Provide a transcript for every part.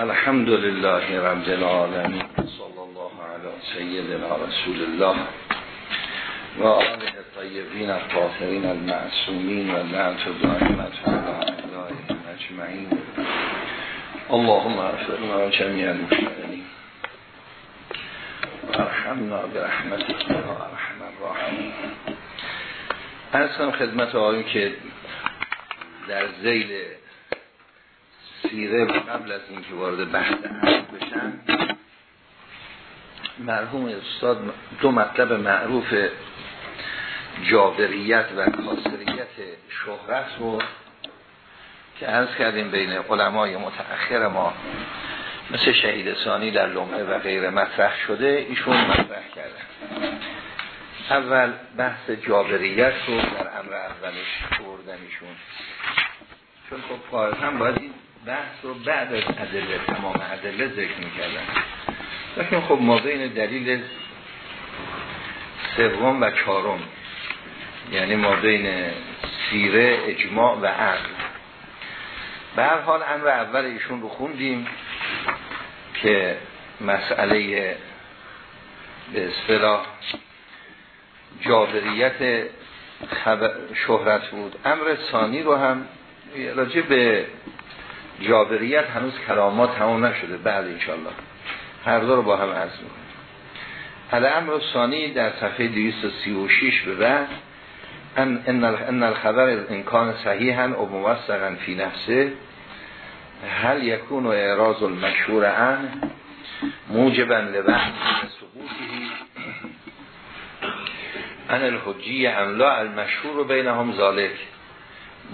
الحمد لله رب العالمين صلى الله على سيدنا رسول الله و آله الطیبین الطاهرین المعصومین و لعنت دائمت على اعدائهم اجمعین اللهم اغفرنا جميع المشتغلین و ارحمنا برحمتك یا ارحم الراحمین ارسم خدمت آقایی که در زیل سیره قبل از اینکه وارد بحث بشن مرحوم استاد دو مطلب معروف جابریت و کاسریت شهرت رو که ارز کردیم بین علمای متأخر ما مثل شهید ثانی در لمعه و غیر مطرح شده ایشون مطرح کردن اول بحث جابریت رو در امر اولش بردن ایشون چون خب هم باید این بحث رو بعد از ادله تمام ادله ذکر می‌کردن لیکن خب ما بین دلیل سوم و چهارم یعنی ما بین سیره اجماع و عقل. به هر حال امر اول ایشون رو خوندیم که مسئله به اصطلاح جابریت شهرت بود. امر ثانی رو هم راجع به جابریت هنوز کلمات تمام نشده. بعد انشالله هر دو رو با هم عرض می‌کنم. الامر الثانی در صفحه 236 به بعد ان ان الخبر ان کان صحیحا او موثقا فی نفسه هل یکون و اعراض المشهور عن موجبا لبحث ثبوته. ان الحجی املا المشهور بینهم ذالک.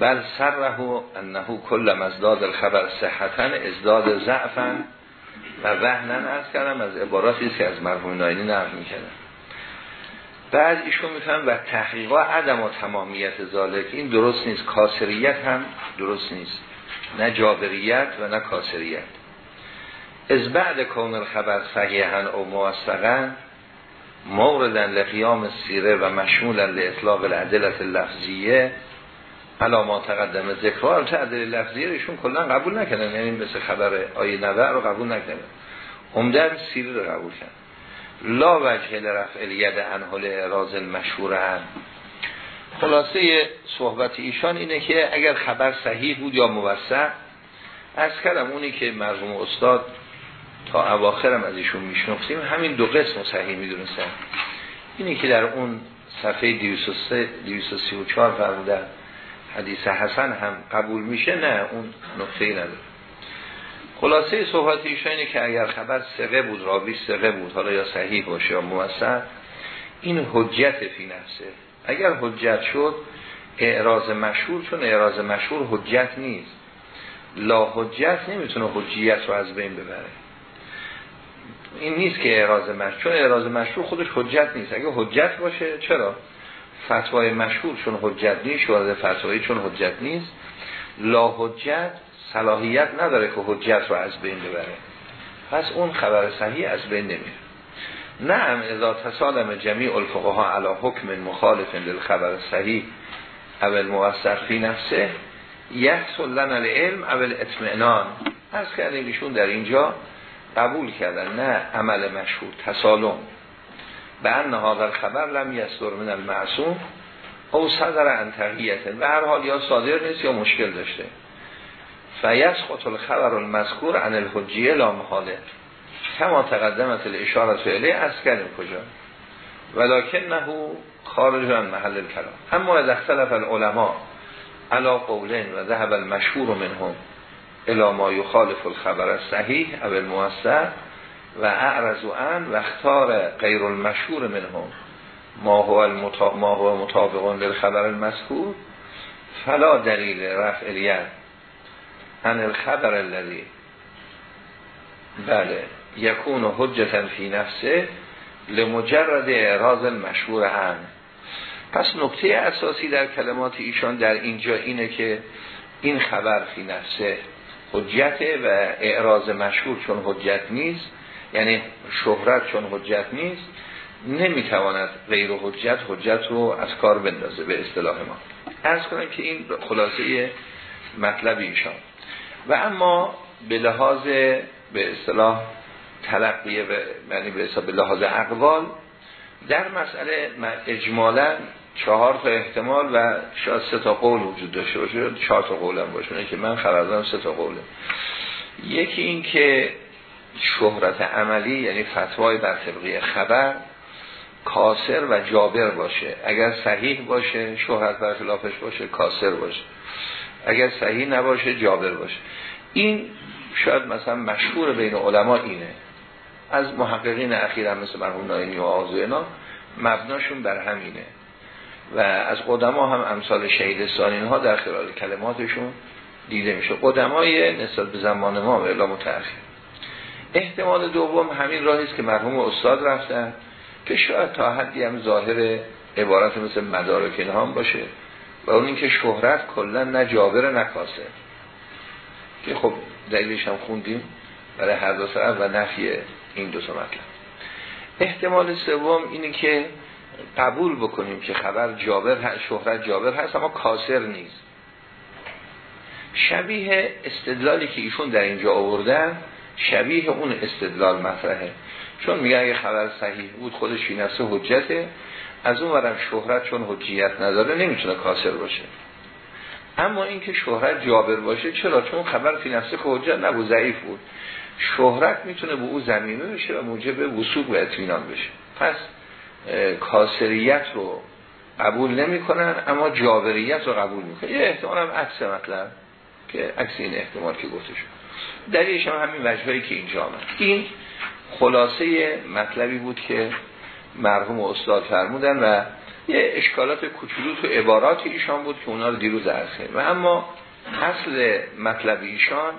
بل سره انه کل مزداد الخبر صحتا ازداد ضعفا و وهنن از کردم از عباراتی که از مرحوم ناینی نقل می‌کردم بعد ایشون میفهم و تحقیقا عدم و تمامیت ذالک این درست نیست. کاسریت هم درست نیست. نه جابریت و نه کاسریت. از بعد کون الخبر صحیحا او موثقا موردن لقیام سیره و مشمولا لاطلاق العدلت اللفظیه علا ما تقدم ذکرها تعدل لفظیه ایشون کلا قبول نکردن. یعنی مثل خبر آیه نوع رو قبول نکردن. عمدن سیره رو قبول کردن. لا وجه لرفع الید انحل اعراض مشهور هم خلاصه صحبت ایشان اینه که اگر خبر صحیح بود یا موثق از کردم اونی که مرحوم استاد تا اواخرم از ایشون میشنفتیم همین دو قسم صحیح می‌دونستن. اینی که در اون صفحه 233 234 فرمودن. حدیث حسن هم قبول میشه نه اون نقطه ای نداره. خلاصه صحبت اینه که اگر خبر سقه بود راوی سقه بود حالا یا صحیح باشه یا موثق این حجت فی نفسه. اگر حجت شد اعراض مشهور چون اعراض مشهور حجت نیست. لا حجت نمی‌تونه حجیت رو از بین ببره. این نیست که اعراض مشهور چون اعراض مشهور خودش حجت نیست. اگه حجت باشه چرا؟ فتوای مشهور چون حجت نیست شوارد فتوایی چون حجت نیست. لا حجت صلاحیت نداره که حجت رو از بین ببره. پس اون خبر صحیح از بین نمیره. نعم اذا تسالم جمیع الفقها علی حکم مخالف للخبر صحیح اول موثق فی نفسه یحصل لنا العلم اول اطمئنان از کردیم ایشون در اینجا قبول کردن نه عمل مشهور تسالم. به ان هذا خبر لم یستر من المعصوم او صدر عن به هر حال یا صادر نیست یا مشکل داشته. فیسقط الخبر المذکور عن الحجیه لا محاله کما تقدمت الاشارت الیه از کردیم کجا؟ ولکن نهو خارج عن محل الکلام. اما از اختلف العلماء علا قولین و ذهب المشهور منهم الى ما یخالف الخبر صحیح او الموثق و اعرض ان و اختار غیر المشهور منهم. ما هو, المطا... ما هو مطابقون للخبر المذکور فلا دلیل رفع الید ان الخبر الذي بله یکون حجتا فی نفسه لمجرد اعراض مشهور هم پس نکته اساسی در کلمات ایشان در اینجا اینه که این خبر فی نفسه حجته و اعراض مشهور چون حجت نیست. یعنی شهرت چون حجت نیست نمی‌تواند غیر حجت حجت رو از کار بندازه به اصطلاح ما. ارز کنم که این خلاصه مطلب ایشان. و اما به لحاظ به اصطلاح تلقیه یعنی به حساب لحاظ اقوال در مسئله اجمالا چهار تا احتمال و شاید سه تا قول وجود داشته باشه. چهار تا قول هم باشه که من خبردارم سه تا قوله. یکی این که شهرت عملی یعنی فتوای بر طبقی خبر کاسر و جابر باشه. اگر صحیح باشه شهرت بر خلافش باشه کاسر باشه. اگر صحیح نباشه جابر باشه. این شاید مثلا مشهور بین علما اینه. از محققین اخیر هم مثل مرحوم ناینی و آزوینا مبناشون بر همینه. و از قدما هم امثال شهید سانین ها در خلال کلماتشون دیده میشه. قدمای نسبت به زمان ما و الا متأخر. احتمال دوم همین راهی است که مرحوم استاد رفتن که شاید تا حدی هم ظاهر عبارت مثل مدارک اینها باشه و اون اینکه شهرت کلا نه جابر نه کاسه که خب دلیلش هم خوندیم برای هر دو و نفی این دو مطلب. احتمال سوم اینه که قبول بکنیم که خبر جابر هست شهرت جابر هست اما کاسر نیست. شبیه استدلالی که ایشون در اینجا آوردن شبیه اون استدلال مطرحه. چون میگه اگه خبر صحیح بود خودش فی نفسه حجته. از اون ورم شهرت چون حجیت نداره نمی‌تونه کاسر باشه. اما اینکه شهرت جابر باشه چرا؟ چون خبر فی نفسه حجت نبود ضعیف بود. شهرت می‌تونه به او زمینه بشه و موجب وسوق و اطمینان بشه. پس کاسریت رو قبول نمی‌کنن اما جابریت رو قبول می‌کنن. یه احتمال هم عکس مطلب که عکس این احتمال که گفته شد. دلیلش هم همین وجهایی که اینجا آمد. این خلاصه مطلبی بود که مرحوم استاد فرمودن و یه اشکالات کوچولو تو عبارات ایشان بود که اونا رو دیروز عرض و اما اصل مطلب ایشان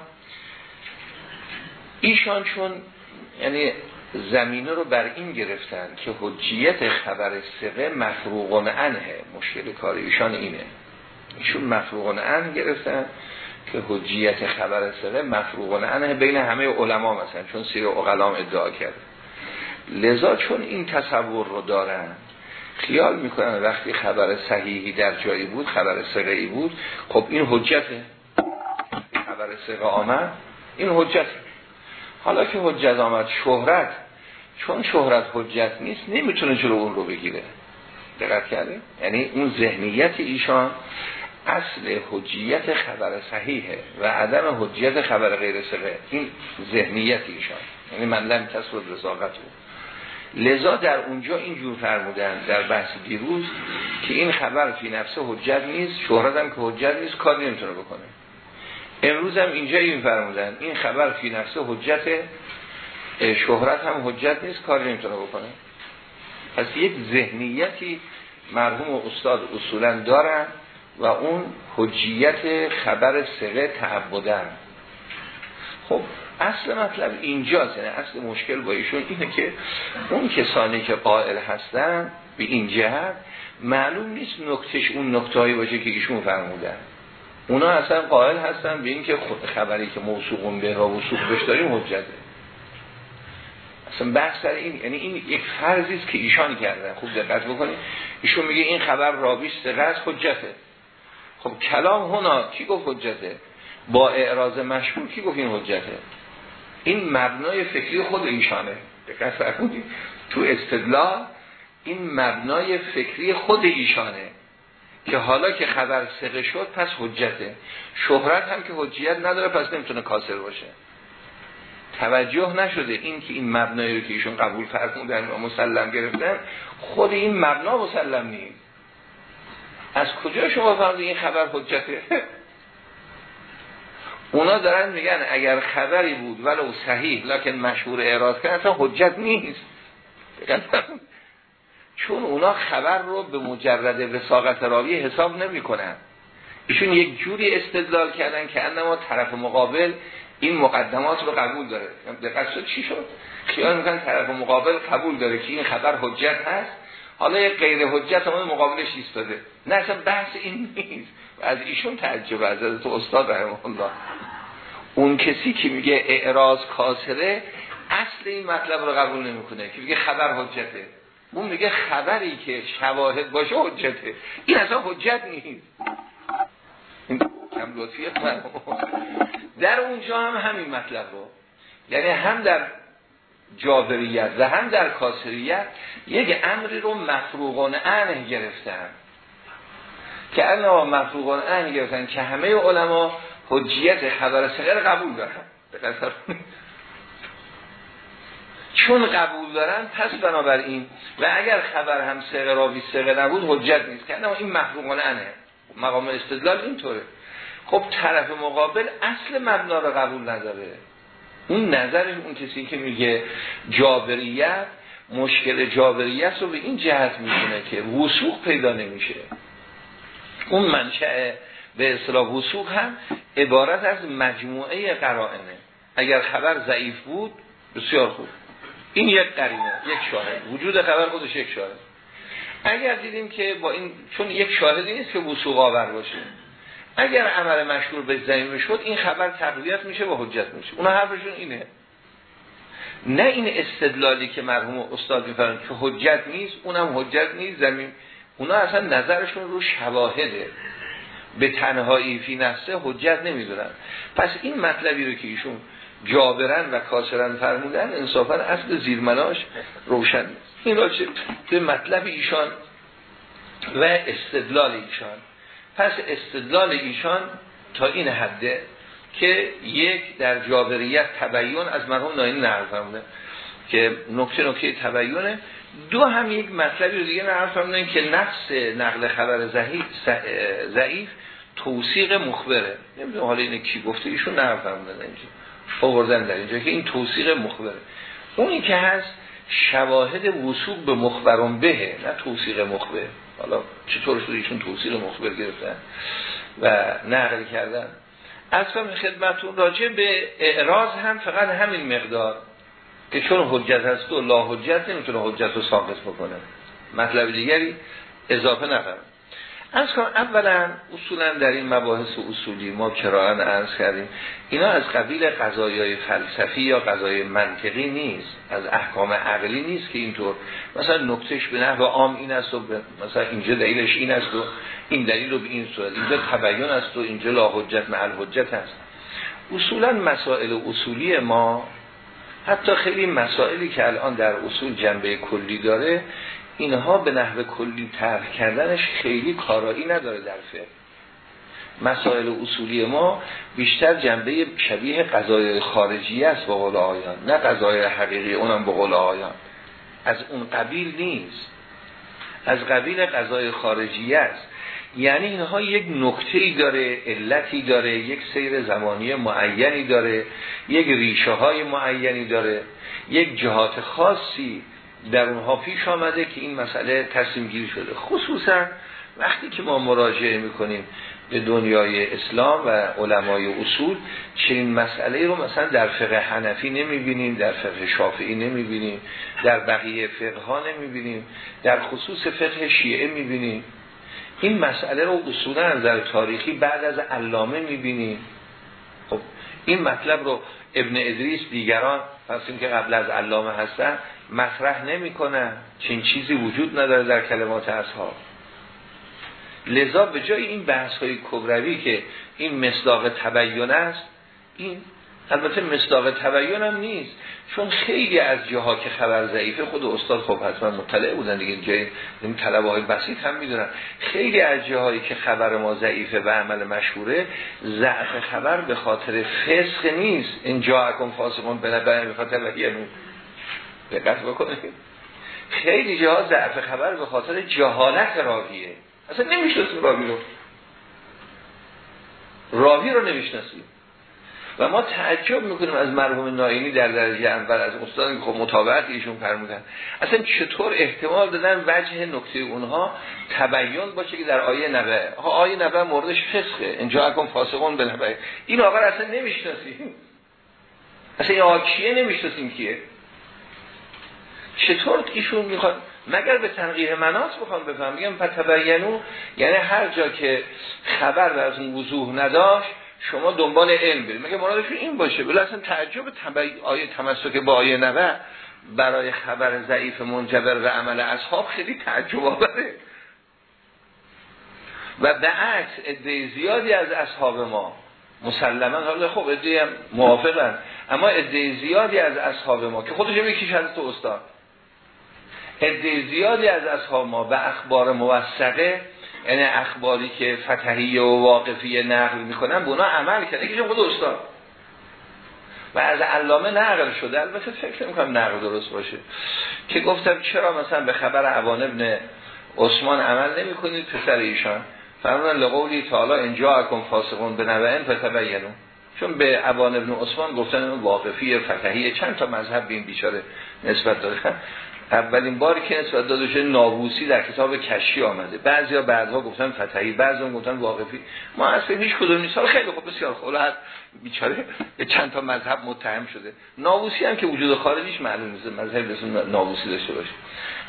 ایشان چون یعنی زمینه رو بر این گرفتن که حجیت خبر سقه مفروغان انه مشکل کار ایشان اینه. ایشون مفروغان ان گرفتن. که حجیت خبر سقه مفروغان انه بین همه علما مثلا چون سیر اقلام ادعا کرد. لذا چون این تصور رو دارن خیال می‌کنن وقتی خبر صحیحی در جایی بود خبر سقه ای بود خب این حجته خبر سقه آمد این حجته حالا که حجت آمد شهرت. چون شهرت حجت نیست نمی‌تونه جلو اون رو بگیره. دقت کرده یعنی اون ذهنیت ایشان اصل حجیت خبر صحیحه و عدم حجیت خبر غیر صحیح این ذهنیت ایشان. یعنی من لم تصور رزاقت لذا در اونجا اینجور فرمودن در بحث دیروز که این خبر فی نفسه حجت نیست شهرت هم که حجت نیست کار نمی‌تونه بکنه. امروز هم اینجا این فرمودن این خبر فی نفسه حجت شهرت هم حجت نیست کار نمی‌تونه بکنه. پس یک ذهنیتی مرحوم استاد اصولا دارن و اون حجیت خبر سقه تعبدن. خب اصل مطلب اینجاست یعنی اصل مشکل با ایشون اینه که اون کسانی که قائل هستن به این جهت معلوم نیست نکتش اون نکتهایی باشه که ایشون فرمودن. اونا اصلا قائل هستن به اینکه خبری که موسوقون به را وسوق بش داریم حجته اصلا بحث سر این یعنی این یک فرضی است که ایشان کردن. خوب دقت بکنید. ایشون میگه این خبر رابیش سقه حجته. خب کلام هنا کی گفت حجته؟ با اعراض مشهور کی گفت این حجته؟ این مبنای فکری خود ایشانه. دقت کنید تو استدلال این مبنای فکری خود ایشانه که حالا که خبر سقه شد پس حجته. شهرت هم که حجیت نداره پس نمی‌تونه کاسر باشه. توجه نشده این که این مبنایی رو که ایشون قبول فرمودن و مسلم گرفتن خود این مبنا مسلم نیست. از کجا شما فهمیدید این خبر حجته اونا دارن میگن اگر خبری بود ولو صحیح لکن مشهور اعراض کرد اصلا حجت نیست. چون اونا خبر رو به مجرد وساقت راوی حساب نمی کنن ایشون یک جوری استدلال کردن که انما طرف مقابل این مقدمات رو قبول داره. شد چی شد؟ خیال می‌کنن طرف مقابل قبول داره که این خبر حجت هست؟ حالا یک غیر حجت هم مقابلش ایستاده. نه اصلا بحث این نیست. از ایشون تعجب از تو استاد رحمه الله اون کسی که میگه اعراض کاسره اصل این مطلب رو قبول نمی‌کنه که میگه خبر حجته. اون میگه خبری که شواهد باشه حجته. این اصلا حجت نیست. این کم لطفیه. در اونجا هم همین مطلب رو. یعنی هم در جابریت و هم در کاسریت یک امری رو مفروغان انه گرفتن. که انا مفروغان انه گرفتن که همه علما حجیت خبر ثقه قبول دارن. چون قبول دارن پس بنابراین و اگر خبر هم ثقه راوی ثقه نبود حجت نیست. که این مفروغ عنه مقام استدلال اینطوره. خب طرف مقابل اصل مبنا رو قبول نداره. اون نظرش اون کسی که میگه جابریت مشکل جابریت رو به این جهت می‌کنه که وثوق پیدا نمیشه. اون منشأ به اصطلاح وسوق هم عبارت از مجموعه قرائنه. اگر خبر ضعیف بود بسیار خوب. این یک قرینه یک شاهد. وجود خبر خودش یک شاهد. اگر دیدیم که با این چون یک شاهدی نیست که وسوق آور باشه. اگر عمل مشهور به زمین شد این خبر تقویت میشه و حجت میشه. اونا حرفشون اینه. نه این استدلالی که مرحوم استاد میفرن که حجت نیست اونم حجت نیست زمین اونا اصلا نظرشون رو شواهده. به تنهایی فی نفسه حجت نمی‌دونن. پس این مطلبی رو که ایشون جابرن و کاسرن فرمودن انصافا اصل زیرمناش روشن نیست. این را چه مطلب ایشان و استدلال ایشان. پس استدلال ایشان تا این حده که یک در جابریت تبیین از مرحوم ناینی نقل فرموده که نکته نکته تبیینه. دو هم یک مطلبی رو دیگه نقل فرمودن که نفس نقل خبر ضعیف توصیق مخبره. نمی‌دونم حالا اینه کی گفته ایشون نقل فرمودن اینجا. آوردن در اینجا که این توصیق مخبره. اونی که هست شواهد وصول به مخبرون بهه نه توصیق مخبر. حالا چطور شده ایشون توصیق مخبر گرفتن و نقل کردن. از خدمتون راجع به اعراض هم فقط همین مقدار که چون حجت هست و لا حجت نمی‌تونه حجت رو ساقط بکنه. مطلب دیگری اضافه نفرم از کنم اولا اصولا در این مباحث اصولی ما کرایان ارز کردیم. اینا از قبیل قضایای فلسفی یا قضای منطقی نیست. از احکام عقلی نیست که اینطور. مثلا نکتش به نحو عام این است و مثلا اینجا دلیلش این است و این دلیل رو به این صورت اینجا تبیین است و اینجا لا حجت معل حجت است. اصولا مسائل اصولی ما حتی خیلی مسائلی که الان در اصول جنبه کلی داره اینها به نحو کلی طرح کردنش خیلی کارایی نداره در فقه. مسائل اصولی ما بیشتر جنبه شبیه قضای خارجی است با قول آیان نه قضای حقیقی اونم با قول آیان از اون قبیل نیست. از قبیل قضای خارجی است. یعنی اینها یک نکته ای داره علتی داره یک سیر زمانی معینی داره یک ریشه های معینی داره یک جهات خاصی در اونها پیش آمده که این مسئله تصمیم گیری شده. خصوصا وقتی که ما مراجعه می‌کنیم به دنیای اسلام و علمای اصول چنین مسئله رو مثلا در فقه حنفی نمی‌بینیم در فقه شافعی نمی‌بینیم در بقیه فقه ها نمی‌بینیم در خصوص فقه شیعه می‌بینیم. این مسئله رو اصولا در تاریخی بعد از علامه می‌بینیم. خب این مطلب رو ابن ادریس دیگران پس که قبل از علامه هستن مطرح نمی‌کنه. چین چیزی وجود نداره در کلمات اصحاب. لذا به جای این بحث های کبروی که این مصداق تبیین است این البته مصداق تبیین هم نیست. چون خیلی از جاها که خبر ضعیفه خود استاد خب حتما مطلع بودن دیگه جای این طلبه های بسیط هم می‌دونن. خیلی از جاهایی که خبر ما ضعیفه و عمل مشهوره ضعف خبر به خاطر فسق نیست. این جا اکن فاسقون به خاطر وحیمون دقت بکنید خیلی جاها ضعف خبر به خاطر جهالت راویه. اصلا نمی‌شناسیم راوی رو. راوی رو نمی‌شناسیم و ما تعجب می‌کنیم از مرحوم ناینی در درجه اول از استاد که خب مطابقت ایشون فرمودن. اصلا چطور احتمال دادن وجه نکته اونها تبیین باشه که در آیه نبه آیه نبه موردش فسخه اینجا اکن فاسقون به نبه این آقا اصلا نمی‌شناسیم. اصلا این آقا کیه؟ نمی‌شناسیم کیه. چطور ایشون می‌خواد مگر به تنقیه مناس بخوام بفهم میگم فتبینو یعنی هر جا که خبر از اون وضوح نداشت شما دنبال علم برید. مگه مرادشون این باشه؟ بله اصلا تعجب تبی... آیه تمسک با آیه نوه برای خبر ضعیف منجبر و عمل اصحاب خیلی تعجب آوره. و به عکس عده زیادی از اصحاب ما مسلما حالا خب هم موافقن اما ادعی زیادی از اصحاب ما که خودش میکش از تو استاد. ادعی زیادی از اصحاب ما و اخبار موثقه یعنی اخباری که فتحیه و واقفی نقل می‌کنن به اونا عمل کرده. که خود استاد. و از علامه نقل شده. البته فکر می‌کنم نقل درست باشه. که گفتم چرا مثلا به خبر عوان ابن عثمان عمل نمی کنید پسر ایشان؟ فرمودن لقولی تعالی اینجا اکن فاسقون به نوعن فتبینون چون به عوان ابن عثمان گفتن واقفی فتحی چند تا مذهب به این بیچاره نسبت دادن اولین باری که نسبت داده شده نابوسی در کتاب کشی آمده. بعضیا بعدها گفتن فتحی بعضیا گفتن واقفی. ما اصلا هیچ کدوم نیست. خیلی خوب بسیار خوب. هست بیچاره چند تا مذهب متهم شده. نابوسی هم که وجود خارجیش معلوم نیست. مذهب بسیار نابوسی داشته باشه.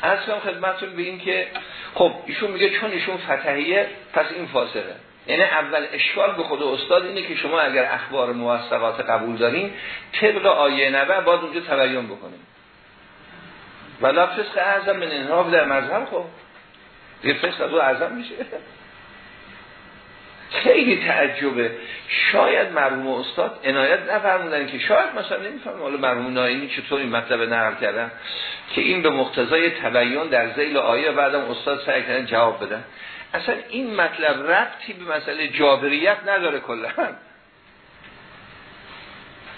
اصلا خدمتتون به این که خب ایشون میگه چون ایشون فتحیه پس این فاسقه یعنی اول اشکال به خود استاد اینه که شما اگر اخبار موثقات قبول دارین طبق آیه نبع باید اونجا تبیین ولا فسق اعظم من انحراف در مذهب خب. یه فسق از او اعظم میشه. خیلی تعجبه. شاید مرحوم استاد عنایت نفرمودن که شاید مثلا نمیفهم حالا مرحوم ناینی چطور این مطلب نقل کردن؟ که این به مقتضای تبیین در زیل آیه بعدم استاد سعی کردن جواب بدن. اصلا این مطلب ربطی به مسئله جابریت نداره کلا.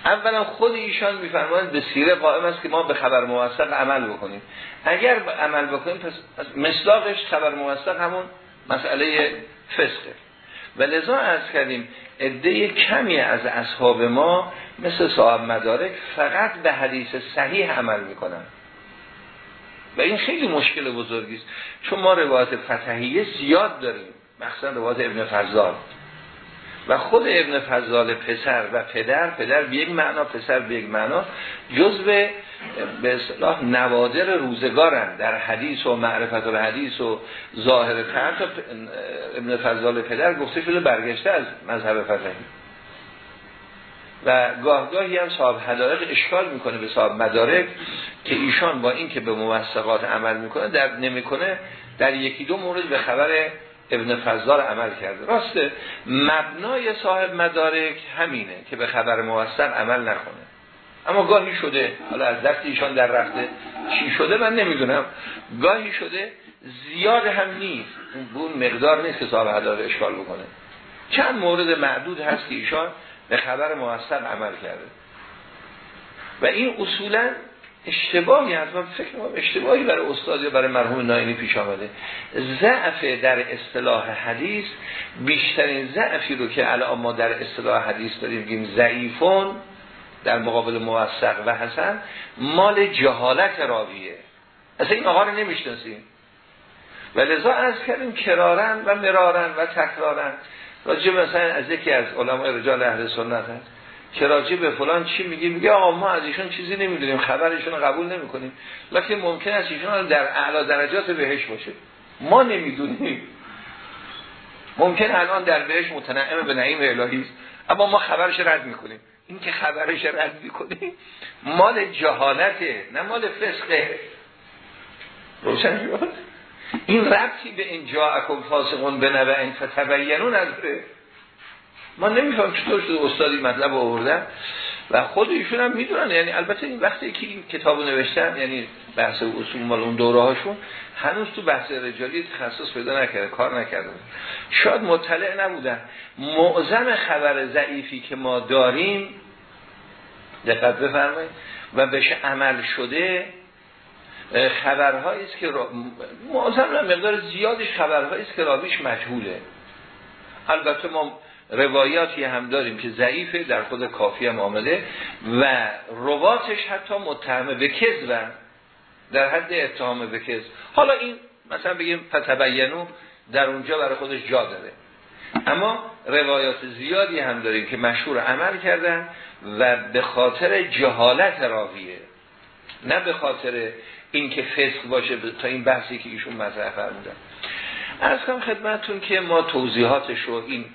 اولا خود ایشان میفرمایند به سیره قائم است که ما به خبر موثق عمل بکنیم. اگر عمل بکنیم پس مصداقش خبر موثق همون مسئله فسقه. و لذا از کردیم عده کمی از اصحاب ما مثل صاحب مدارک فقط به حدیث صحیح عمل می‌کنن. و این خیلی مشکل بزرگی است. چون ما روایت فتحیه زیاد داریم. مخصوصا روایت ابن فضال. و خود ابن فضال پسر و پدر پدر به یک معنا پسر به یک معنا جزء به اصطلاح نوادر روزگارن در حدیث و معرفت و حدیث و ظاهر فرد ابن فضال پدر گفته شده برگشته از مذهب فتحی و گاهگاهی هم صاحب حدارق اشکال می‌کنه به صاحب مدارک که ایشان با این که به موثقات عمل می‌کنه در نمی‌کنه در یکی دو مورد به خبر ابن فضال عمل کرده. راسته مبنای صاحب مدارک همینه که به خبر موثق عمل نکنه. اما گاهی شده حالا از دست ایشان در رفته چی شده من نمی‌دونم. گاهی شده زیاد هم نیست. اون مقدار نیست که صاحب مدارک اشکال بکنه. چند مورد معدود هست که ایشان به خبر موثق عمل کرده. و این اصولا اشتباهی هست. من فکر کنم اشتباهی برای استاد یا برای مرحوم ناینی پیش آمده. ضعف در اصطلاح حدیث بیشترین ضعفی رو که الان ما در اصطلاح حدیث داریم بگیم ضعیفون در مقابل موثق و حسن مال جهالت راویه. اصلا این آقا رو نمی‌شناسیم. و لذا از کردیم کرارن و مرارن و تکرارن. راجع مثلا از یکی از علمای رجال اهل سنت هست. که به فلان چی میگه میگه آقا ما از ایشون چیزی نمی‌دونیم خبرشون رو قبول نمی‌کنیم. لکن ممکن است ایشون در اعلی درجات بهش باشه. ما نمی‌دونیم. ممکن الان در بهش متنعم به نعیم الهی است. اما ما خبرش رد می‌کنیم. این که خبرش رد می‌کنیم مال جهالته نه مال فسقه. روشن این ربطی به این جا اکم فاسقون به نوع این فتبینون نداره. ما نمیفهم چطور شده استادی مطلب آوردن و خود ایشون هم می‌دونن. یعنی البته این وقتی که این کتابو نوشتن یعنی بحث اصول مال اون دوره هاشون هنوز تو بحث رجالی تخصص پیدا نکرده کار نکرده. شاید مطلع نبودن. معظم خبر ضعیفی که ما داریم دقت بفرمایید و بهش عمل شده خبرهایی است که معظم مقدار زیادش خبرهایی است که راویش مجهوله. البته ما روایاتی هم داریم که ضعیفه در خود کافی هم آمده و رواتش حتی متهمه به کذبن در حد اتهام به کذب. حالا این مثلا بگیم فتبینو در اونجا برای خودش جا داره. اما روایات زیادی هم داریم که مشهور عمل کردن و به خاطر جهالت راویه. نه به خاطر اینکه فسق باشه تا این بحثی که ایشون مطرح فرمودن. از کم خدمتون که ما توضیحاتش رو این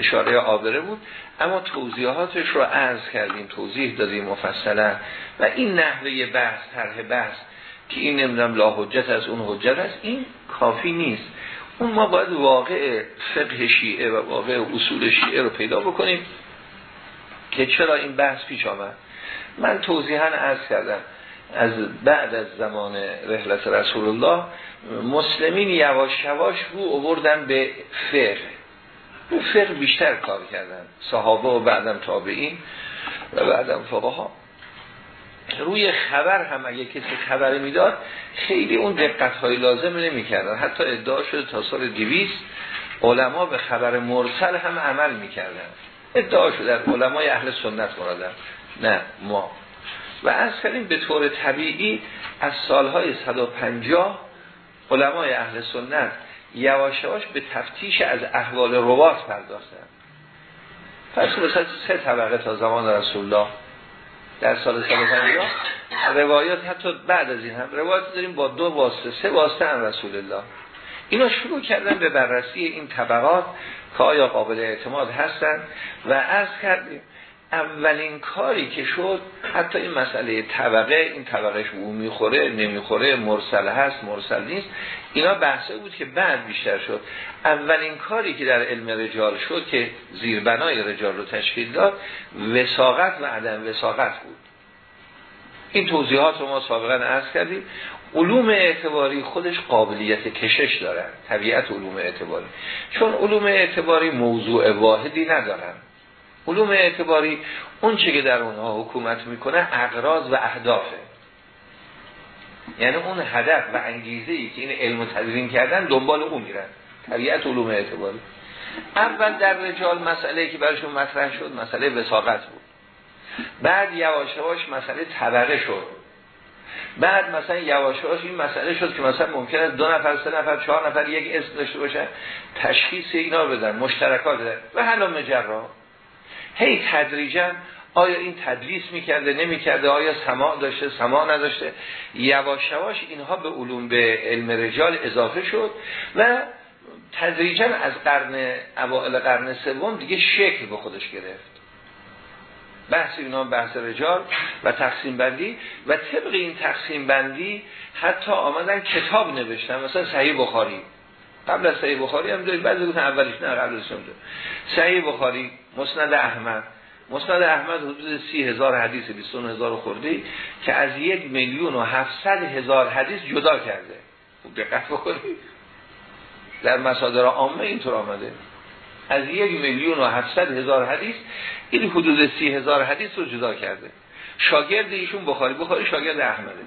اشاره آبره بود. اما توضیحاتش رو عرض کردیم توضیح دادیم مفصلا. و این نحوه بحث طرح بحث که این نمی‌دونم لا حجت از اون حجت است این کافی نیست. اون ما باید واقع فقه شیعه و واقع اصول شیعه رو پیدا بکنیم که چرا این بحث پیش آمد. من توضیحا عرض کردم. از بعد از زمان رحلت رسول الله مسلمین یواش یواش رو اووردن به فقه. رو فقه بیشتر کار کردن. صحابه و بعدم تابعین و بعدم فقها. روی خبر هم اگه کسی خبر می‌داد خیلی اون دقت های لازم نمی کردن حتی ادعا شده تا سال دیویست علما به خبر مرسل هم عمل می‌کردن. ادعا شده علمای اهل سنت مرادم نه ما. و از کردیم به طور طبیعی از سالهای 150 علمای اهل سنت یواش یواش به تفتیش از احوال روات پرداختن. پس مثلا سه طبقه تا زمان رسول الله در سال 150 روایات حتی بعد از این هم روایات داریم با دو واسطه سه واسطه هم رسول الله. اینا شروع کردن به بررسی این طبقات که آیا قابل اعتماد هستن و از کردیم اولین کاری که شد حتی این مسئله طبقه این طبقهش او می‌خوره نمی‌خوره مرسل هست مرسل نیست اینا بحثه بود که بعد بیشتر شد. اولین کاری که در علم رجال شد که زیربنای رجال رو تشکیل داد وساقت و عدم وساقت بود. این توضیحات رو ما سابقا عرض کردیم. علوم اعتباری خودش قابلیت کشش دارن. طبیعت علوم اعتباری. چون علوم اعتباری موضوع واحدی ندارن. علوم اعتباری اون چه که در اونها حکومت می‌کنه اقراض و اهدافه. یعنی اون هدف و انگیزه ای که این علم تدوین کردن دنبال اون میرن. طبیعت علوم اعتباری. اول در رجال مسئله که براشون مطرح شد مسئله وساقت بود. بعد یواش یواش مسئله طبقه شد. بعد مثلا یواش یواش این مسئله شد که مثلا ممکنه دو نفر سه نفر چهار نفر یک اسم داشته باشن تشخیص اینا بدن مشترکات بدن. و حالا مجرا. هی تدریجا آیا این تدلیس می‌کرده نمی‌کرده؟ آیا سماع داشته سماع نداشته؟ یواش یواش اینها به علوم به علم رجال اضافه شد و تدریجا از قرن اوائل قرن سوم دیگه شکل به خودش گرفت. بحث اینا بحث رجال و تقسیم بندی و طبق این تقسیم بندی حتی آمدن کتاب نوشتن مثلا صحیح بخاری. قبل از صحیح بخاری هم دارید بعضی گفتن اولیش نه قبل از صحیح. بخاری مسند احمد. مسند احمد حدود سی هزار حدیث بیستون هزار خوردی که از یک میلیون و هفتصد هزار حدیث جدا کرده. خوب دقت بکنید. در مصادر عامه اینطور آمده. از یک میلیون و هفتصد هزار حدیث این حدود سی هزار حدیث رو جدا کرده. شاگرد ایشون بخاری. بخاری شاگرد احمده.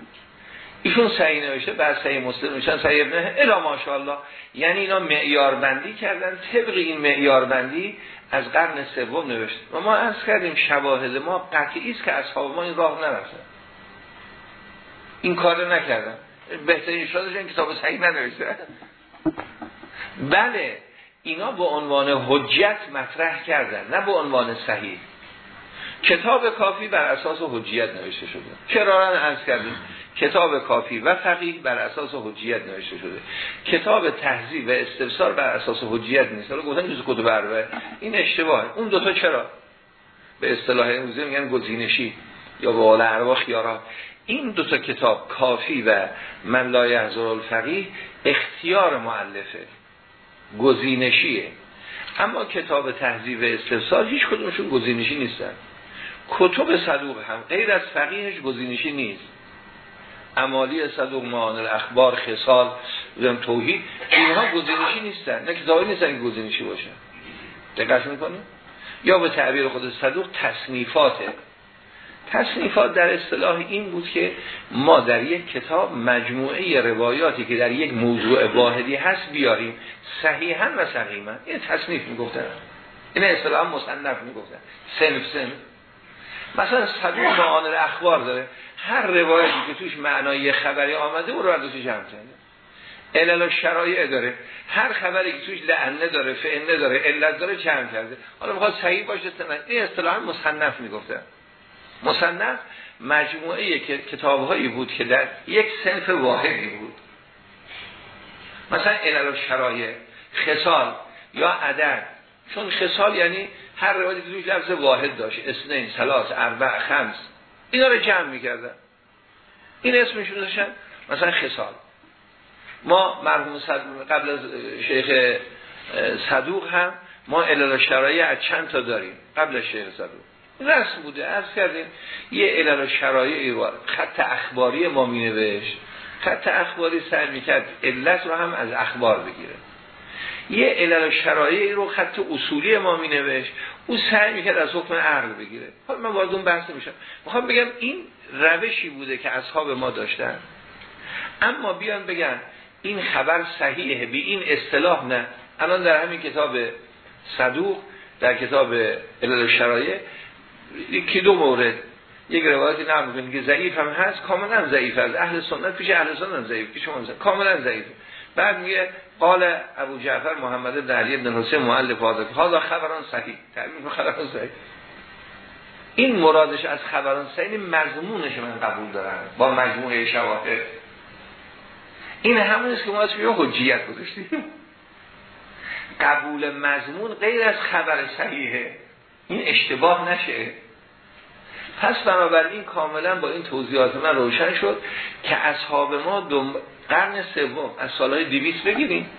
ایشون صحیح نوشته بعد صحیح مسلم میشن صحیح ابنه الا ماشاءالله. یعنی اینا معیار بندی کردن. طبق این معیار بندی از قرن سوم نوشته. و ما از کردیم شواهد ما قطعی است که اصحاب ما این راه نرفتن. این کار نکردن. بهترین شده این کتاب صحیح ننوشته. بله اینا به عنوان حجت مطرح کردن نه به عنوان صحیح. کتاب کافی بر اساس حجیت نوشته شده. چرا؟ از کردیم. کتاب کافی و فقیه بر اساس حجیت نوشته شده. کتاب تهذیب و استفسار بر اساس حجیت نیست. حالا گفتن جز کتب عربه. این اشتباهه. اون دوتا چرا؟ به اصطلاح امروزی میگن گزینشی یا به قول ارواح خیارا. این دوتا کتاب کافی و من لا الفقیه اختیار معلفه گزینشیه. اما کتاب تهذیب استفسار هیچ کدومشون گزینشی نیستن. کتب صدوق هم. غیر از فقیهش گزینشی نیست. امالی صدوق معان الاخبار خصال توحید اینها گزینشی نیستن. نه کتابی نیستن این گزینشی باشه. دقت می‌کنیم یا به تعبیر خود صدوق تصنیفاته. تصنیفات در اصطلاح این بود که ما در یک کتاب مجموعه روایاتی که در یک موضوع واحدی هست بیاریم. صحیحا و صحیحا. این تصنیف می‌گفتن. این اصطلاح مصنف می‌گفتن. سنف سنف مثلا صدوق معان الاخبار داره. هر روایتی که توش معنای خبری آمده او رو برداشت جمع کرده. علل شرایع داره. هر خبری که توش لعنه داره فعنه داره علت داره جمع کرده. حالا می‌خواد صحیح باشه این اصطلاحا مصنف می‌گفته. مصنف مجموعه کتابهایی بود که در یک سنف واحدی بود. مثلا علل شرایع خصال یا عدد. چون خصال یعنی هر روایتی که توش لفظ واحد داشت اسنین سلاس اربع خمس اینا رو جمع می‌کردن. این اسمشون داشتن مثلا خصال. ما مرحوم قبل از شیخ صدوق هم ما علال شرایع از چند تا داریم قبل از شیخ صدوق. رسم بوده از کردیم یه شرایعی رو خط اخباری ما می نوشت خط اخباری سعی می‌کرد علت رو هم از اخبار بگیره. یه علل شرایعی رو خط اصولی ما می نوشت او سعی می‌کرد از حکم عقل بگیره. حالا من وارد اون بحث میشم می‌خوام بگم این روشی بوده که اصحاب ما داشتن. اما بیان بگن این خبر صحیحه بی این اصطلاح نه. الان در همین کتاب صدوق در کتاب علل شرایع یکی دو مورد. یک روایتی نقل می‌کنه که ضعیف هم هست کاملا ضعیف از اهل سنت پیش اهل سنت ضعیف پیش اون کاملا ضعیف. بعد میگه قال ابو جعفر محمد بن علی بن حسین مؤلف هذا خبران صحیح. تعبیر خبران صحیح. این مرادش از خبران صحیح مضمونش من قبول دارم. با مجموعه شواهد. این همون که ما اسمش حجیت گذاشتیم. قبول مضمون غیر از خبر صحیحه. این اشتباه نشه. پس بنابراین کاملا با این توضیحات من روشن شد که اصحاب ما دو قرن سوم از سالهای دیویس بگیریم.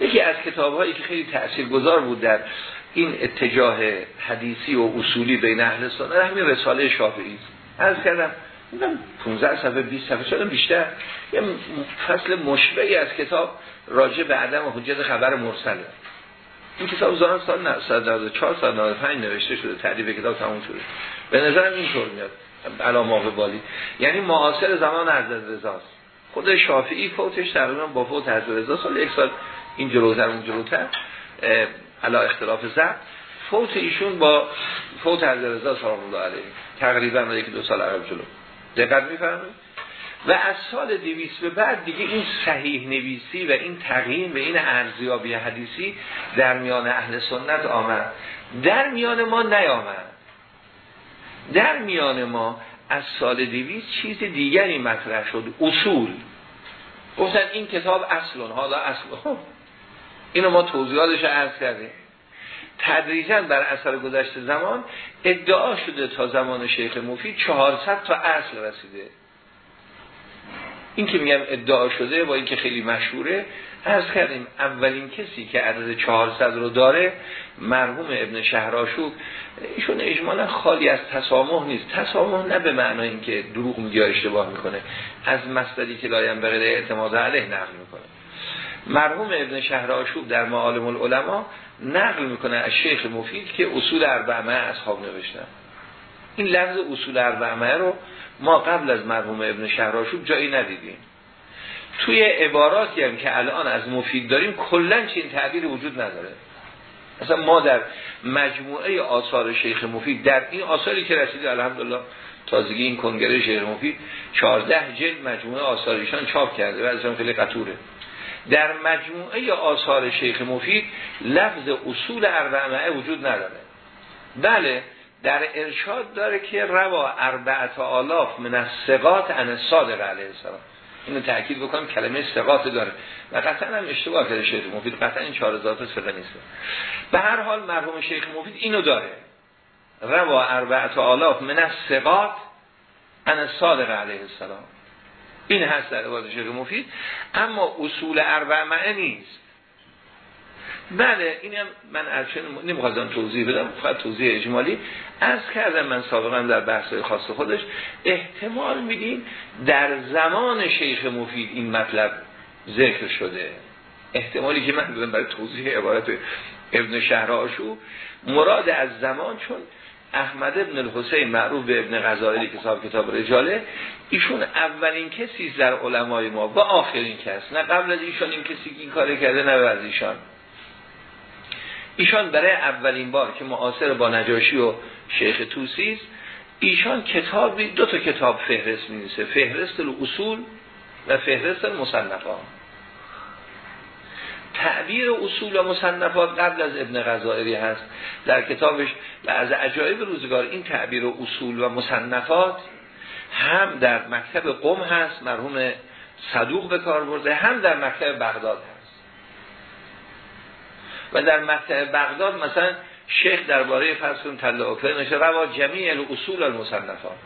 یکی از کتاب هایی که خیلی تأثیر گذار بود در این اتجاه حدیثی و اصولی بین اهل سنت همین رساله شافعی. از کردم 15 صفحه 20 صفحه شدم بیشتر؟ یه فصل مشبهی از کتاب راجع به عدم حجت خبر مرسله. این کتاب زمان سال 1994 سال 95 نوشته شده تعریف کتاب تموم شده. به نظرم اینطور میاد. علامه بالی یعنی معاصر زمان حضرت رضاست. خود شافعی فوتش تقریبا با فوت حضرت رضا سال یک سال این جلوتر اون جلوتر علا اختلاف زد. فوت ایشون با فوت حضرت رضا سلام الله علیه تقریبا یک دو سال عقب جلو. دقت میفرمایید؟ و از سال دیویس به بعد دیگه این صحیح نویسی و این تقییم و این ارزیابی حدیثی در میان اهل سنت آمد. در میان ما نیامد. در میان ما از سال دیویس چیز دیگری مطرح شد. اصول. گفتن این کتاب اصلون. حالا اصل خب. اینو ما توضیحاتش عرض کردیم. تدریجا بر اثر گذشته زمان ادعا شده تا زمان شیخ مفید 400 تا اصل رسیده. این که میگم ادعا شده با اینکه خیلی مشهوره از کردیم اولین کسی که عدد 400 رو داره مرحوم ابن شهراشوب ایشون اجمالا خالی از تسامح نیست. تسامح نه به معنای اینکه دروغ میگه اشتباه می‌کنه از مصدری که لایم به اعتماد علیه نقل می‌کنه. مرحوم ابن شهراشوب در معالم العلماء نقل می‌کنه از شیخ مفید که اصول اربعه اصحاب نوشتن این لفظ اصول اربعه رو ما قبل از مرحوم ابن شهراشوب جایی ندیدیم. توی عباراتی هم که الان از مفید داریم کلا چین تعبیر وجود نداره. مثلا ما در مجموعه آثار شیخ مفید در این آثاری که رسیده الحمدلله تازگی این کنگره شیخ مفید 14 جلد مجموعه آثارشان چاپ کرده و از خیلی قطوره. در مجموعه آثار شیخ مفید لفظ اصول اربعه وجود نداره. بله در ارشاد داره که روا اربعت آلاف من از سقاط ان صادق علیه السلام. اینو تأکید بکنم کلمه سقاط داره. و قطعا هم اشتباه کرده شیخ مفید. قطعا این چهار ذات سقه نیست. به هر حال مرحوم شیخ مفید اینو داره. روا اربعت آلاف من از سقاط ان صادق علیه السلام. این هست در عباد شیخ مفید. اما اصول اربعه نیست. بله اینم من از نمی‌خواستم توضیح بدم فقط توضیح اجمالی. از کردم من سابقا در بحث خاص خودش احتمال میدیم در زمان شیخ مفید این مطلب ذکر شده. احتمالی که من دادم برای توضیح عبارت ابن شهراشو مراد از زمان چون احمد ابن الحسین معروف به ابن غزالی که صاحب کتاب رجاله ایشون اولین کسی در علمای ما و آخرین کس. نه قبل از ایشان این کسی که این کار کرده نه از ایشان. ایشان برای اولین بار که معاصر با نجاشی و شیخ توسیز ایشان کتابی دو تا کتاب فهرست می فهرست اصول و فهرست مصنفات تعبیر اصول و مصنفات قبل از ابن غزائری هست. در کتابش و از عجایب روزگار این تعبیر اصول و مصنفات هم در مکتب قم هست مرحوم صدوق به کار برده هم در مکتب بغداد هست. و در مکتب بغداد مثلا شیخ درباره فرسون و نشه روا جمیع اصول المصنفات.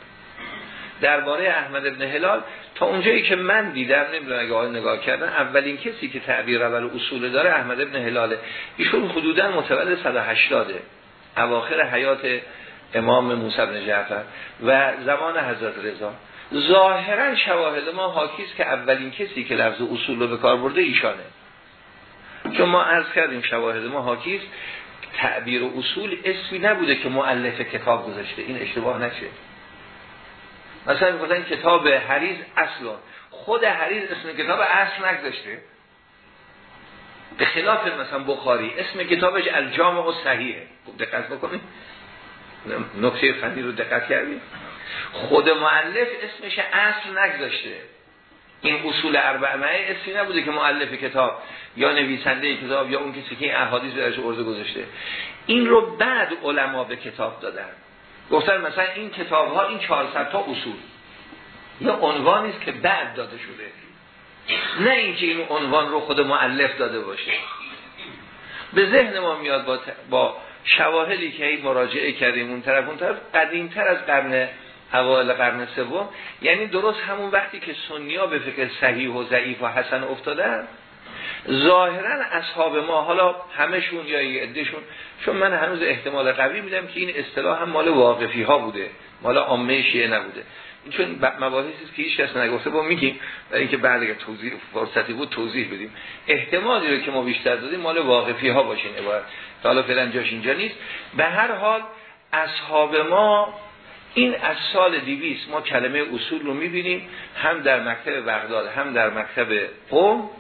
درباره احمد ابن هلال تا اونجایی که من دیدم نمی‌دونم اگه نگاه کردن اولین کسی که تعبیر اول اصول داره احمد ابن هلاله. ایشون حدودا متولد 180 اواخر حیات امام موسی بن جعفر و زمان حضرت رضا. ظاهرا شواهد ما حاکیست که اولین کسی که لفظ اصول رو به کار برده ایشانه. چون ما عرض کردیم شواهد ما حاکیست تعبیر و اصول اسمی نبوده که معلف کتاب گذاشته. این اشتباه نشه. مثلا می‌گفتن کتاب حریز اصلا خود حریز اسم کتاب اصل نگذاشته. به خلاف مثلا بخاری اسم کتابش الجامع و صحیحه خوب دقت بکنید. نکته فنی رو دقت کردیم خود معلف اسمش اصل نگذاشته. این اصول اربعه اسمی نبوده که معلف کتاب یا نویسنده کتاب یا اون کسی که این احادیث درش ارزه گذاشته. این رو بعد علما به کتاب دادن. گفتن مثلا این کتاب ها این 400 تا اصول. یا عنوانی است که بعد داده شده. نه اینکه این عنوان رو خود معلف داده باشه. به ذهن ما میاد با, با شواهدی که این مراجعه کردیم اون طرف اون طرف قدیمتر از قرن اوایل قرن سوم. یعنی درست همون وقتی که سنیا به فکر صحیح و ضعیف و حسن افتادن ظاهرا اصحاب ما حالا همشون یا عدهشون چون من هنوز احتمال قوی میدم که این اصطلاح هم مال واقفی ها بوده مال عامه شیعه نبوده. چون مباحثی که هیچ کس نگفته با میگیم برای اینکه بعد اگه توضیح فرصتی بود توضیح بدیم. احتمالی رو که ما بیشتر دادیم مال واقفی ها باشین حالا فعلا جاش اینجا نیست. به هر حال اصحاب ما این از سال دیویس ما کلمه اصول رو می‌بینیم هم در مکتب بغداد هم در مکتب قوم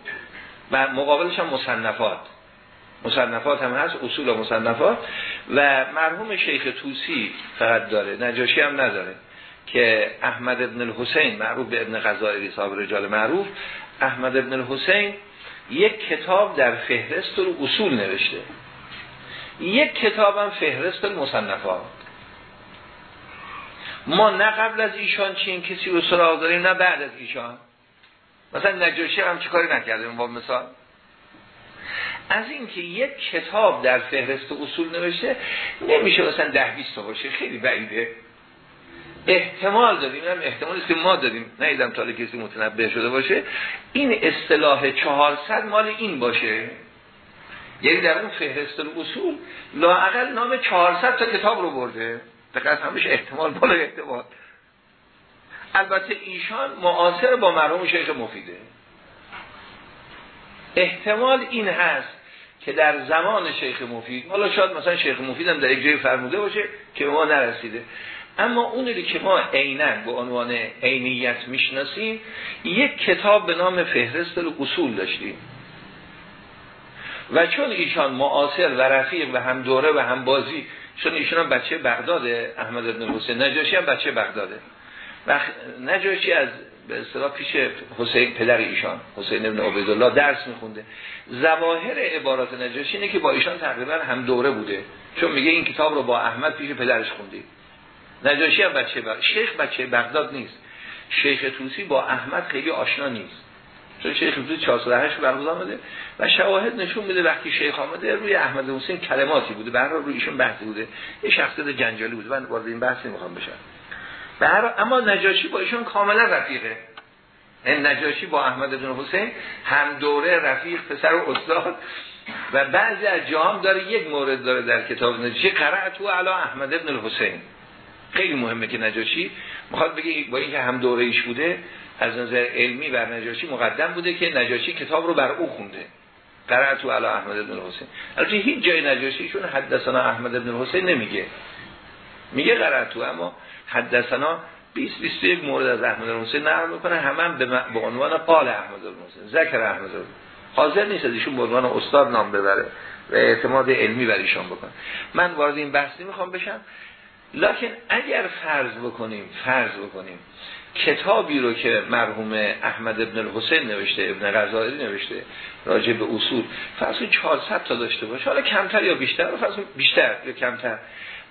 و مقابلش هم مصنفات. مصنفات هم هست اصول و مصنفات. و مرحوم شیخ توسی فقط داره نجاشی هم نداره که احمد ابن الحسین معروف به ابن غزائری صاحب رجال معروف. احمد ابن الحسین یک کتاب در فهرست رو اصول نوشته. یک کتاب هم فهرست مصنفات. ما نه قبل از ایشان چین کسی رو سراغ داریم نه بعد از ایشان. مثلا نجاشی هم چیکاری نکردیم با مثال. از اینکه یک کتاب در فهرست اصول نوشته نمیشه مثلا ده بیست باشه خیلی بعیده. احتمال دادیم هم احتمالی که ما دادیم. نیدم تا کسی متنبه شده باشه. این اصطلاح 400 مال این باشه. یعنی در اون فهرست اصول لاعقل نام 400 تا کتاب رو برده. دقیق همش احتمال بالا احتمال. البته ایشان معاصر با مرحوم شیخ مفیده. احتمال این هست که در زمان شیخ مفید حالا شاید مثلا شیخ مفید هم در یک جای فرموده باشه که به ما نرسیده. اما اونی که ما عینا به عنوان عینیت می‌شناسیم یک کتاب به نام فهرست اصول داشتیم. و چون ایشان معاصر و رفیق و هم دوره و هم بازی چون ایشان هم بچه بغداد احمد ابن حسین. نجاشی هم بچه بغداده. و نجاشی از به اصطلاح پیش حسین پدر ایشان حسین ابن عبیدالله درس میخونده. زواهر عبارات نجاشی اینه که با ایشان تقریبا هم دوره بوده. چون میگه این کتاب رو با احمد پیش پدرش خوندی نجاشی هم بچه بغداد شیخ بچه بغداد نیست. شیخ توسی با احمد خیلی آشنا نیست. چون شیخ توسی 408 بغداد آمده و شواهد نشون میده وقتی شیخ آمده روی احمد حسین کلماتی بوده برای روی ایشون بحثی بوده. یه شخصیت جنجالی بوده. من وارد این بحث نمی‌خوام بشم. بر اما نجاشی با ایشون کاملا رفیقه. این نجاشی با احمد بن حسین هم دوره رفیق پسر و استاد. و بعضی از جام داره یک مورد داره در کتاب نجاشی قرأت و علا احمد بن الحسین خیلی مهمه که نجاشی می‌خواد بگه با اینکه هم دوره ایش بوده از نظر علمی بر نجاشی مقدم بوده که نجاشی کتاب رو بر او خونده. قرأت و علا احمد بن الحسین. البته هیچ جای نجاشیشون حدثنا احمد بن الحسین نمیگه. میگه قرأت اما حدثنا 20 21 مورد از احمد بن حسین نقل می‌کنه. همه هم به عنوان قال احمد بن حسین ذکر احمد بن حاضر نیست از ایشون عنوان استاد نام ببره و اعتماد علمی بر ایشان بکنه. من وارد این بحث نمی‌خوام بشم. لکن اگر فرض بکنیم فرض بکنیم کتابی رو که مرحوم احمد ابن الحسین نوشته ابن غزالی نوشته راجع به اصول فرض 400 تا داشته باشه حالا کمتر یا بیشتر فرض بیشتر یا کمتر.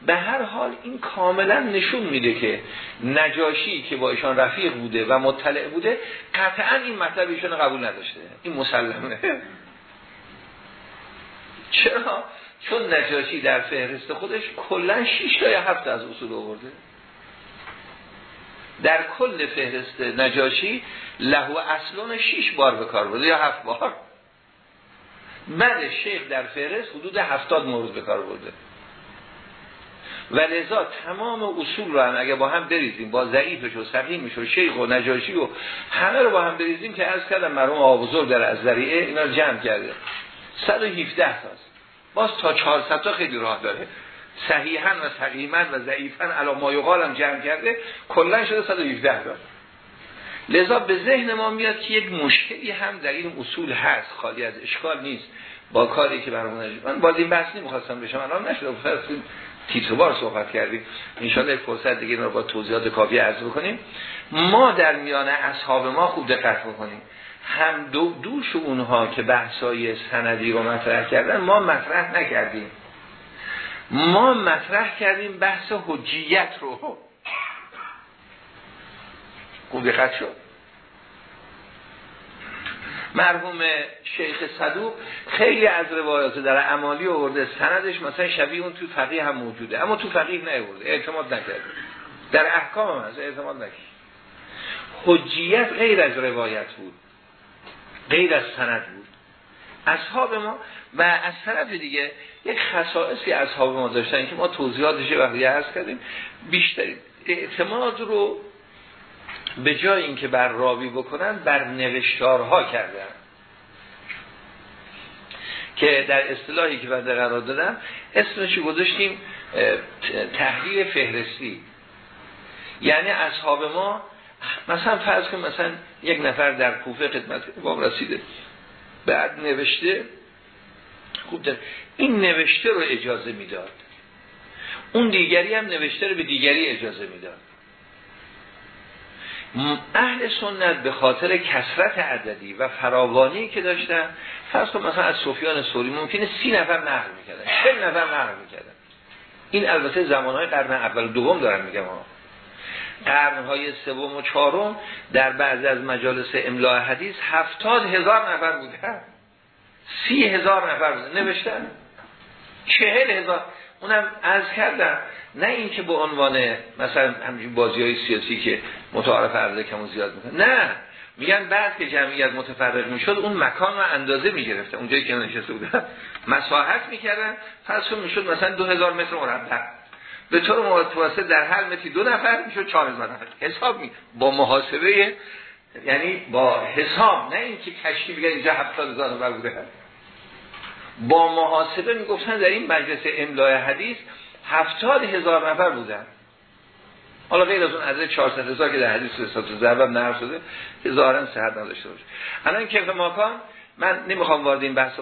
به هر حال این کاملا نشون میده که نجاشی که با ایشان رفیق بوده و مطلع بوده قطعا این مطلب ایشان قبول نداشته. این مسلمه. چرا؟ چون نجاشی در فهرست خودش کلا 6 تا یا 7 از اصول آورده. در کل فهرست نجاشی لهو اصلون 6 بار به کار برده یا 7 بار. بعد شیخ در فهرست حدود 70 مورد به کار برده. و لذا تمام اصول رو هم اگه با هم بریزیم با ضعیفش و سقیمش و شیخ و نجاشی و همه رو با هم بریزیم که از کردم مرحوم آبزرگ در از ذریعه اینا رو جمع کرده. 117 تاست باز تا 400 تا خیلی راه داره. صحیحا و سقیما و ضعیفا علا ما هم جمع کرده کلا شده 117 تا. لذا به ذهن ما میاد که یک مشکلی هم در این اصول هست. خالی از اشکال نیست. با کاری که برامون من باز این بحث نمی‌خواستم بشم. الان نشد. تیتر بار صحبت کردیم. انشاءالله فرصت دیگه رو با توضیحات کافی عرض بکنیم. ما در میان اصحاب ما خوب دقت بکنیم. هم دو دوش اونها که بحثای سندی رو مطرح کردن ما مطرح نکردیم. ما مطرح کردیم بحث حجیت رو. خوب دقت شد. مرحوم شیخ صدوق خیلی از روایات در عمالی آورده سندش مثلا شبیه اون تو فقیه هم موجوده اما تو فقیه نیورده اعتماد نکرده. در احکام هم هست اعتماد نکرد حجیت غیر از روایت بود غیر از سند بود. اصحاب ما و از طرف دیگه یک خصائصی اصحاب ما داشتن که ما توضیحاتش وقتی عرض کردیم بیشتری اعتماد رو به جای اینکه بر راوی بکنن بر نوشتارها کردن. که در اصطلاحی که بعد قرار دادم اسمش گذاشتیم تحلیل فهرستی. یعنی اصحاب ما مثلا فرض کنیم مثلا یک نفر در کوفه خدمت امام رسیده بعد نوشته خوب در این نوشته رو اجازه می‌داد. اون دیگری هم نوشته رو به دیگری اجازه می‌داد. اهل سنت به خاطر کسرت عددی و فراوانی که داشتن فرض کن مثلا از سفیان سوری ممکنه سی نفر نقل می‌کردن چه نفر نقل می‌کردن. این البته زمانهای قرن اول دوم دارن میگم ها قرنهای سوم و چهارم در بعض از مجالس املاع حدیث هفتاد هزار نفر بودن. سی هزار نفر نوشتن چهل هزار. اونم از کردم. نه اینکه به عنوان مثلا همچین بازی های سیاسی که متعارف عرضه کم زیاد می‌کنه نه. میگن بعد که جمعیت متفرق می‌شد اون مکان رو اندازه می‌گرفته اونجایی که نشسته بودن. مساحت می‌کردن. پس می‌شد مثلا دو هزار متر مربع. به طور متوسط در هر متری دو نفر می‌شد چهار هزار نفر. حساب می با محاسبه یعنی با حساب نه اینکه کشتی بگن اینجا هفتاد هزار نفر بوده. با محاسبه می‌گفتن در این مجلس املای حدیث هفتاد هزار نفر بودن. حالا غیر از اون عدد 400 هزار که در حدیث رسالت زربم نهر شده که ظاهرا صحت نداشته باشه. الان کیف ماکان من نمی‌خوام وارد این بحث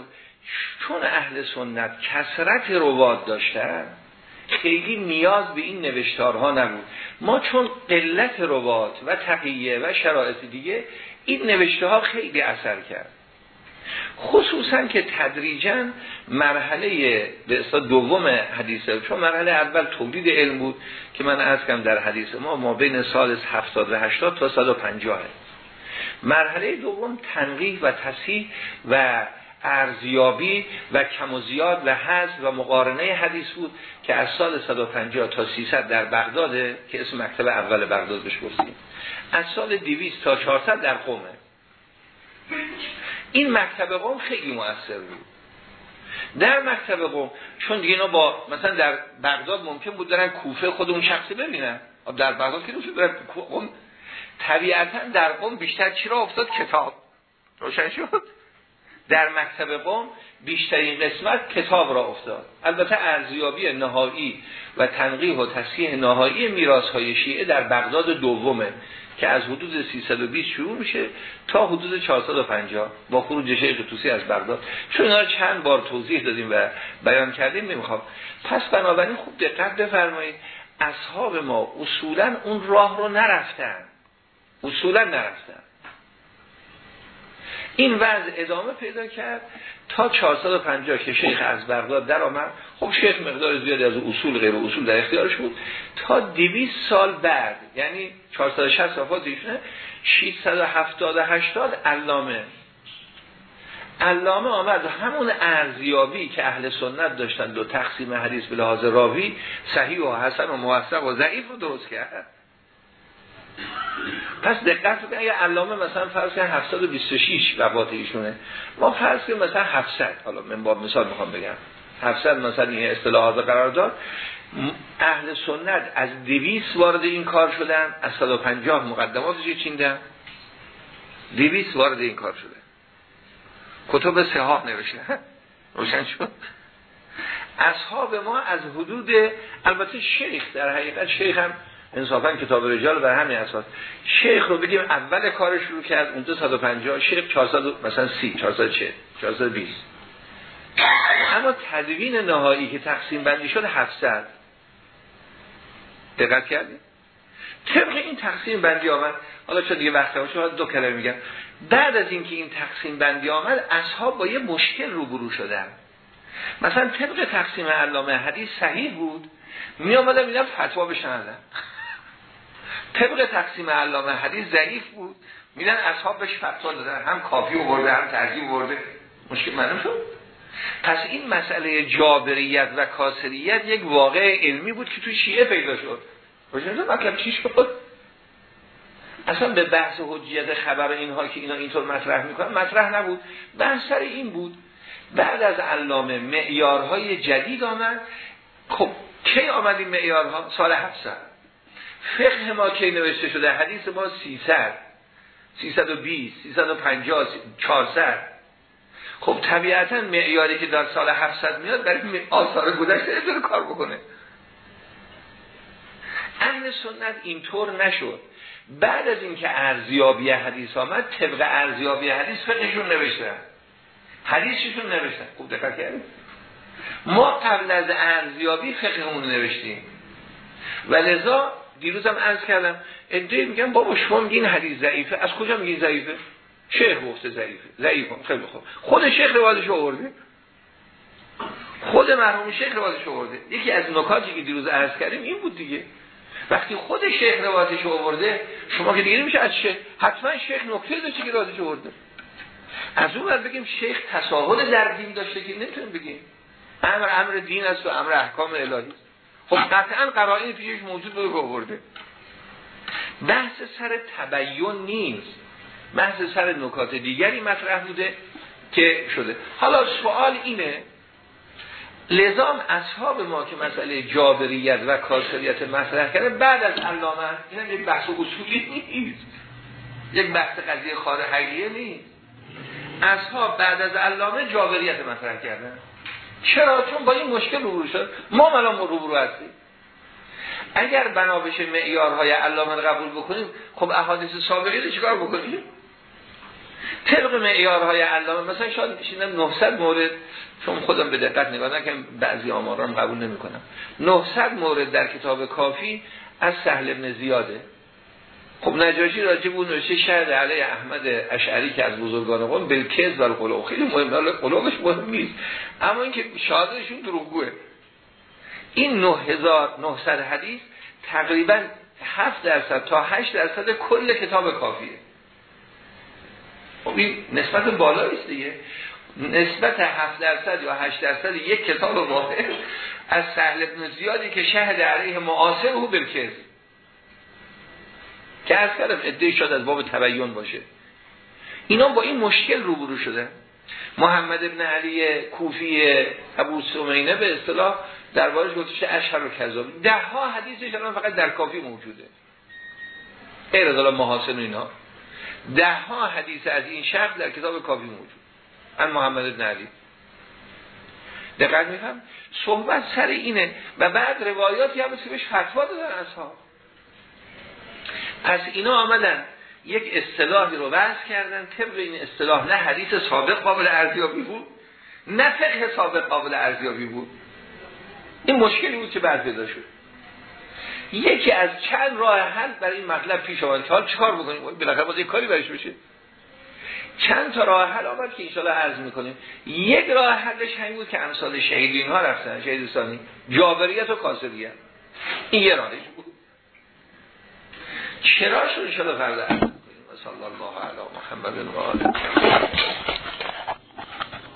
چون اهل سنت کسرت رواد داشتن خیلی نیاز به این نوشتارها نبود. ما چون قلت رواد و تقیه و شرایط دیگه این نوشته ها خیلی اثر کرد. خصوصا که تدریجا مرحله به دوم حدیثه چون مرحله اول تولید علم بود که من از کم در حدیث ما ما بین سال 70 و 80 تا 150 مرحله دوم تنقیح و تصحیح و ارزیابی و کم و زیاد و حذف و مقارنه حدیث بود که از سال 150 تا 300 در بغداد که اسم مکتب اول بغداد بهش گفتیم. از سال 200 تا 400 در قومه. این مکتب قوم خیلی مؤثر بود. در مکتب قوم چون دیگه اینا با مثلا در بغداد ممکن بود دارن کوفه خود اون شخصی ببینن. در بغداد که برن قوم طبیعتا در قوم بیشتر چی را افتاد؟ کتاب. روشن شد. در مکتب قوم بیشترین قسمت کتاب را افتاد. البته ارزیابی نهایی و تنقیح و تصحیح نهایی میراث های شیعه در بغداد دومه که از حدود 320 شروع میشه تا حدود 450 با خروج شیخ توسی از بغداد. چون اینا چند بار توضیح دادیم و بیان کردیم نمی‌خوام. پس بنابراین خوب دقت بفرمایید اصحاب ما اصولا اون راه رو نرفتن. اصولا نرفتن. این وضع ادامه پیدا کرد تا 450 که شیخ از بغداد در آمد. خب شیخ مقدار زیادی از اصول غیر اصول در اختیارش بود. تا 200 سال بعد یعنی 460 وفات ایشونه 670 80 علامه. علامه آمد. همون ارزیابی که اهل سنت داشتن دو تقسیم حدیث به لحاظ راوی صحیح و حسن و موثق و ضعیف رو درست کرد. پس دقت کنید اگه علامه مثلا فرض کنید 726 وفات ایشونه ما فرض کنیم مثلا 700 حالا من با مثال می‌خوام بگم 700 مثلا این اصطلاحات قرار داد اهل سنت از دویست وارد این کار شدن از 150 مقدماتش چیندن؟ دویست وارد این کار شده کتب سهاه نوشته. روشن شد. اصحاب ما از حدود البته شیخ در حقیقت شیخ هم انصافا کتاب رجال بر همین اساس. شیخ رو بگیم اول کارش رو کرد اون 250 شیخ 400 مثلا 30 440 420 اما تدوین نهایی که تقسیم بندی شد 700 دقت کردید طبق این تقسیم بندی آمد حالا چون دیگه وقت باشه دو کلمه میگم. بعد از اینکه این تقسیم بندی آمد اصحاب با یه مشکل روبرو شدن. مثلا طبق تقسیم علامه حدیث صحیح بود می آمدن میدن فتوا بشنن طبق تقسیم علامه حدیث ضعیف بود. میدن اصحاب بهش فتوا دادن. هم کافی برده هم ترجیح برده مشکل معلوم شد؟ پس این مسئله جابریت و کاسریت یک واقع علمی بود که توی شیعه پیدا شد. روشن مطلب چی شد؟ اصلا به بحث حجیت خبر اینها که اینا اینطور مطرح می‌کنن مطرح نبود. بحث سر این بود بعد از علامه معیارهای جدید آمد. خب کی آمد این معیارها؟ سال 700 فقه ما کی نوشته شده؟ حدیث ما 300 320 350 400 خب طبیعتا معیاری که در سال 700 میاد برای آثار گذشته نمی‌تونه کار بکنه. اهل سنت اینطور نشد. بعد از اینکه ارزیابی حدیث آمد طبق ارزیابی حدیث فقهشون نوشتن. حدیثشون نوشتن. خوب دقت کردید؟ ما قبل از ارزیابی فقهمون نوشتیم. و لذا دیروزم عرض کردم ادعی میگن بابا شما میگین حدیث ضعیفه. از کجا میگین ضعیفه؟ شیخ گفته ضعیفه. ضعیفه. خیلی خوب. خود شیخ روایتش آورده خود مرحوم شیخ روایتش آورده یکی از نکاتی که دیروز عرض کردیم این بود دیگه. وقتی خود شیخ روایتش آورده شما که دیگه نمیشه از شیخ حتما شیخ نکته داشته که روایتش آورده. از اون ور بگیم شیخ تساهل در دین داشته که نمی‌تونیم بگیم. امر امر دین است و امر احکام الهی خب قطعا قرائن پیشش موجود بود که آورده بحث سر تبیین نیست. بحث سر نکات دیگری مطرح بوده که شده. حالا سوال اینه لذا هم اصحاب ما که مسئله جابریت و کاسریت مطرح کرده بعد از علامه این یک بحث اصولی نیست. یک بحث قضیه خارجیه نیست. اصحاب بعد از علامه جابریت مطرح کردن. چرا؟ چون با این مشکل روبرو شد. ما الان روبرو هستیم. اگر بنا بشه معیارهای علامه قبول بکنیم خب احادیث سابقی رو چیکار بکنیم؟ طبق معیارهای علامه مثلا شاید میشینم 900 مورد چون خودم به دقت نگاه نکنم بعضی آمارام قبول نمی‌کنم. 900 مورد در کتاب کافی از سهل ابن زیاده. خب نجاشی راجب اون نوشته شهد علیه احمد اشعری که از بزرگان قوم بالکز و القلوب. خیلی مهم قلوبش مهم نیست. اما اینکه شهادتشون دروغگوه. این 9900 حدیث تقریبا 7 درصد تا 8 درصد کل کتاب کافیه. خب این نسبت بالایی دیگه. نسبت 7 درصد یا 8 درصد یک کتاب واحد از سهل ابن زیادی که شهد علیه معاصر او بالکز که از کردم ادهی شد از باب تبیین باشه. اینا با این مشکل روبرو شده. محمد ابن علی کوفی ابو سمینه به اصطلاح در بارش گفتشه اشهر و کذاب. ده ها حدیثش الان فقط در کافی موجوده. غیر از محاسن و اینا. ده ها حدیث از این شخص در کتاب کافی موجود. ان محمد ابن علی. دقت میفهم؟ صحبت سر اینه. و بعد روایاتی هم که بهش فتوا دادن اصحاب. پس اینا آمدن. یک اصطلاحی رو وضع کردن. طبق این اصطلاح نه حدیث سابق قابل ارزیابی بود نه فقه سابق قابل ارزیابی بود. این مشکلی بود که بعد پیدا شد. یکی از چند راه حل برای این مطلب پیش آمد حال چیکار بکنیم؟ بالاخره باید یک کاری برش بشه. چند تا راه حل آمد که انشالله عرض می‌کنیم. یک راه حلش همین بود که امثال شهید اینها رفتن شهید جابریت و کاسریت این یه راهش بود. چرا شد انشالله فرده صلی الله علی محمد و آله.